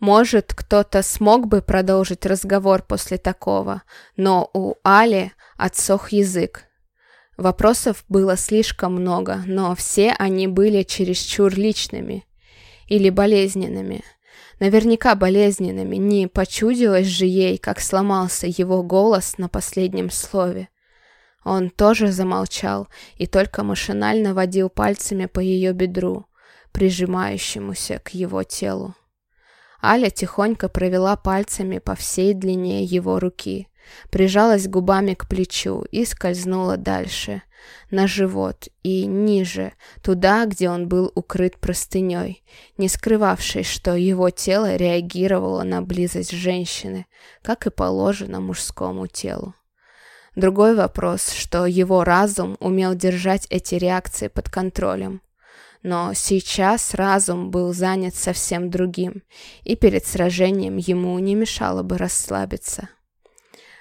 Может, кто-то смог бы продолжить разговор после такого, но у Али отсох язык. Вопросов было слишком много, но все они были чересчур личными или болезненными. Наверняка болезненными, не почудилось же ей, как сломался его голос на последнем слове. Он тоже замолчал и только машинально водил пальцами по ее бедру, прижимающемуся к его телу. Аля тихонько провела пальцами по всей длине его руки, прижалась губами к плечу и скользнула дальше, на живот и ниже, туда, где он был укрыт простыней, не скрывавшей, что его тело реагировало на близость женщины, как и положено мужскому телу. Другой вопрос, что его разум умел держать эти реакции под контролем. Но сейчас разум был занят совсем другим, и перед сражением ему не мешало бы расслабиться.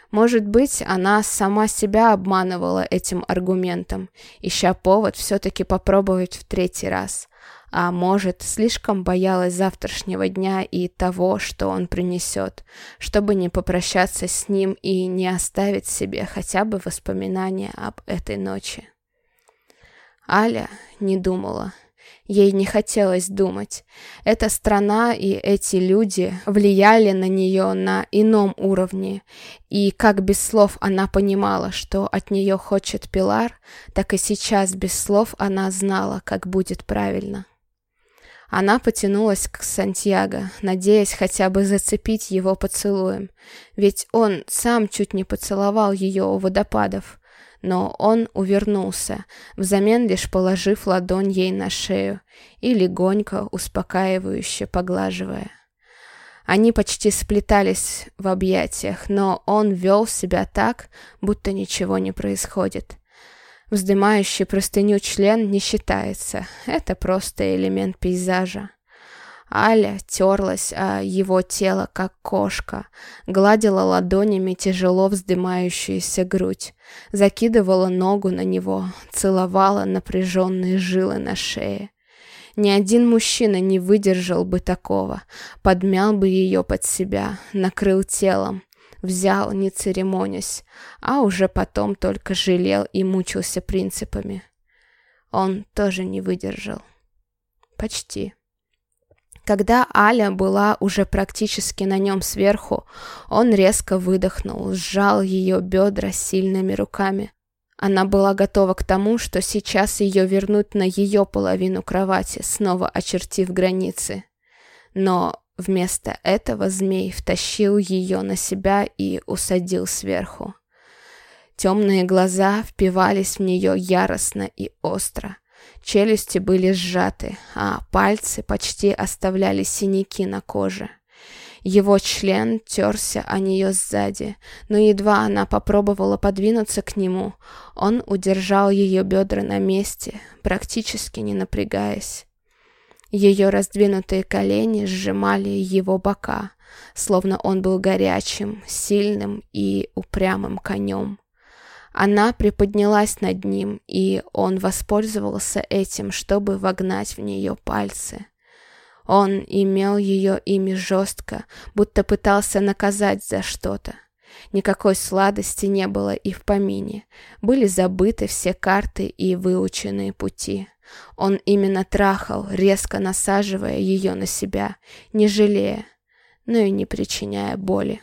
Может быть, она сама себя обманывала этим аргументом, ища повод все-таки попробовать в третий раз. А может, слишком боялась завтрашнего дня и того, что он принесет, чтобы не попрощаться с ним и не оставить себе хотя бы воспоминания об этой ночи. Аля не думала. Ей не хотелось думать. Эта страна и эти люди влияли на нее на ином уровне, и как без слов она понимала, что от нее хочет Пилар, так и сейчас без слов она знала, как будет правильно. Она потянулась к Сантьяго, надеясь хотя бы зацепить его поцелуем, ведь он сам чуть не поцеловал ее у водопадов но он увернулся, взамен лишь положив ладонь ей на шею и легонько, успокаивающе поглаживая. Они почти сплетались в объятиях, но он вел себя так, будто ничего не происходит. Вздымающий простыню член не считается, это просто элемент пейзажа. Аля терлась о его тело, как кошка, гладила ладонями тяжело вздымающуюся грудь, закидывала ногу на него, целовала напряженные жилы на шее. Ни один мужчина не выдержал бы такого, подмял бы ее под себя, накрыл телом, взял, не церемонясь, а уже потом только жалел и мучился принципами. Он тоже не выдержал. Почти. Когда Аля была уже практически на нем сверху, он резко выдохнул, сжал ее бедра сильными руками. Она была готова к тому, что сейчас ее вернут на ее половину кровати, снова очертив границы. Но вместо этого змей втащил ее на себя и усадил сверху. Темные глаза впивались в нее яростно и остро. Челюсти были сжаты, а пальцы почти оставляли синяки на коже. Его член терся о нее сзади, но едва она попробовала подвинуться к нему, он удержал ее бедра на месте, практически не напрягаясь. Ее раздвинутые колени сжимали его бока, словно он был горячим, сильным и упрямым конем. Она приподнялась над ним, и он воспользовался этим, чтобы вогнать в нее пальцы. Он имел ее ими жестко, будто пытался наказать за что-то. Никакой сладости не было и в помине. Были забыты все карты и выученные пути. Он именно трахал, резко насаживая ее на себя, не жалея, но и не причиняя боли.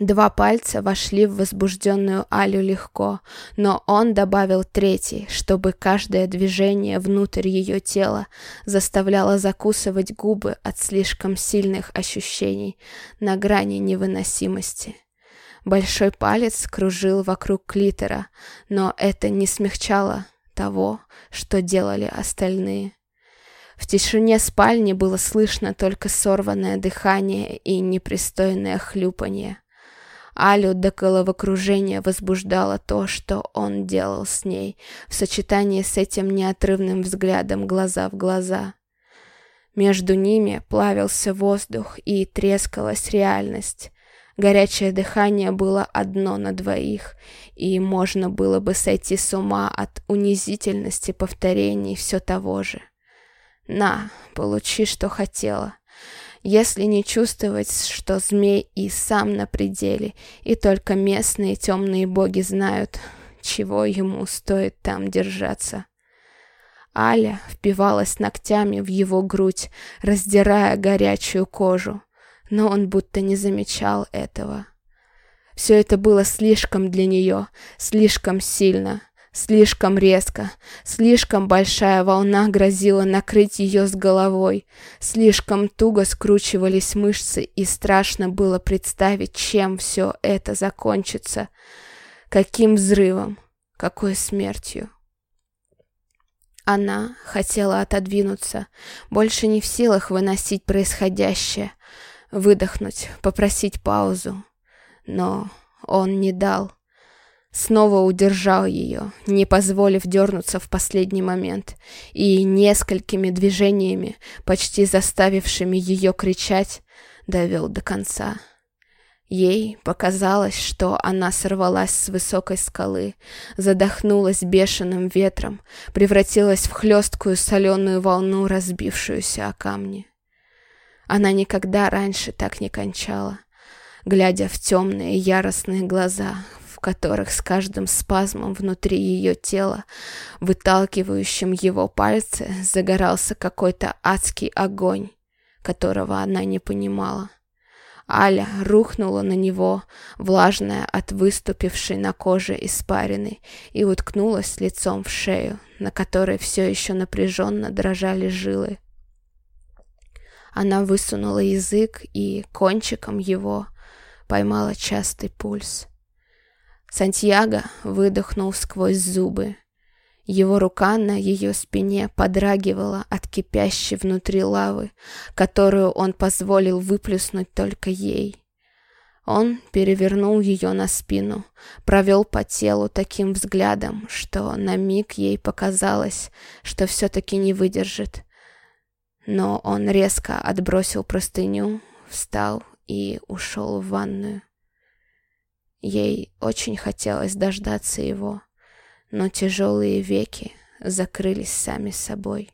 Два пальца вошли в возбужденную Алю легко, но он добавил третий, чтобы каждое движение внутрь ее тела заставляло закусывать губы от слишком сильных ощущений на грани невыносимости. Большой палец кружил вокруг клитора, но это не смягчало того, что делали остальные. В тишине спальни было слышно только сорванное дыхание и непристойное хлюпанье. Алю до головокружения возбуждало то, что он делал с ней, в сочетании с этим неотрывным взглядом глаза в глаза. Между ними плавился воздух и трескалась реальность. Горячее дыхание было одно на двоих, и можно было бы сойти с ума от унизительности повторений все того же. «На, получи, что хотела». Если не чувствовать, что змей и сам на пределе, и только местные темные боги знают, чего ему стоит там держаться. Аля впивалась ногтями в его грудь, раздирая горячую кожу, но он будто не замечал этого. Все это было слишком для нее, слишком сильно, слишком резко, слишком большая волна грозила накрыть ее с головой, слишком туго скручивались мышцы, и страшно было представить, чем все это закончится, каким взрывом, какой смертью. Она хотела отодвинуться, больше не в силах выносить происходящее, выдохнуть, попросить паузу. Но он не дал. Снова удержал ее, не позволив дернуться в последний момент, и несколькими движениями, почти заставившими ее кричать, довел до конца. Ей показалось, что она сорвалась с высокой скалы, задохнулась бешеным ветром, превратилась в хлесткую соленую волну, разбившуюся о камни. Она никогда раньше так не кончала, глядя в темные яростные глаза, в которых с каждым спазмом внутри ее тела, выталкивающим его пальцы, загорался какой-то адский огонь, которого она не понимала. Аля рухнула на него, влажная от выступившей на коже испарины, и уткнулась лицом в шею, на которой все еще напряженно дрожали жилы. Она высунула язык и кончиком его поймала частый пульс. Сантьяго выдохнул сквозь зубы, его рука на ее спине подрагивала от кипящей внутри лавы, которую он позволил выплеснуть только ей. Он перевернул ее на спину, провел по телу таким взглядом, что на миг ей показалось, что все-таки не выдержит. Но он резко отбросил простыню, встал и ушел в ванную. Ей очень хотелось дождаться его но тяжелые веки закрылись сами собой.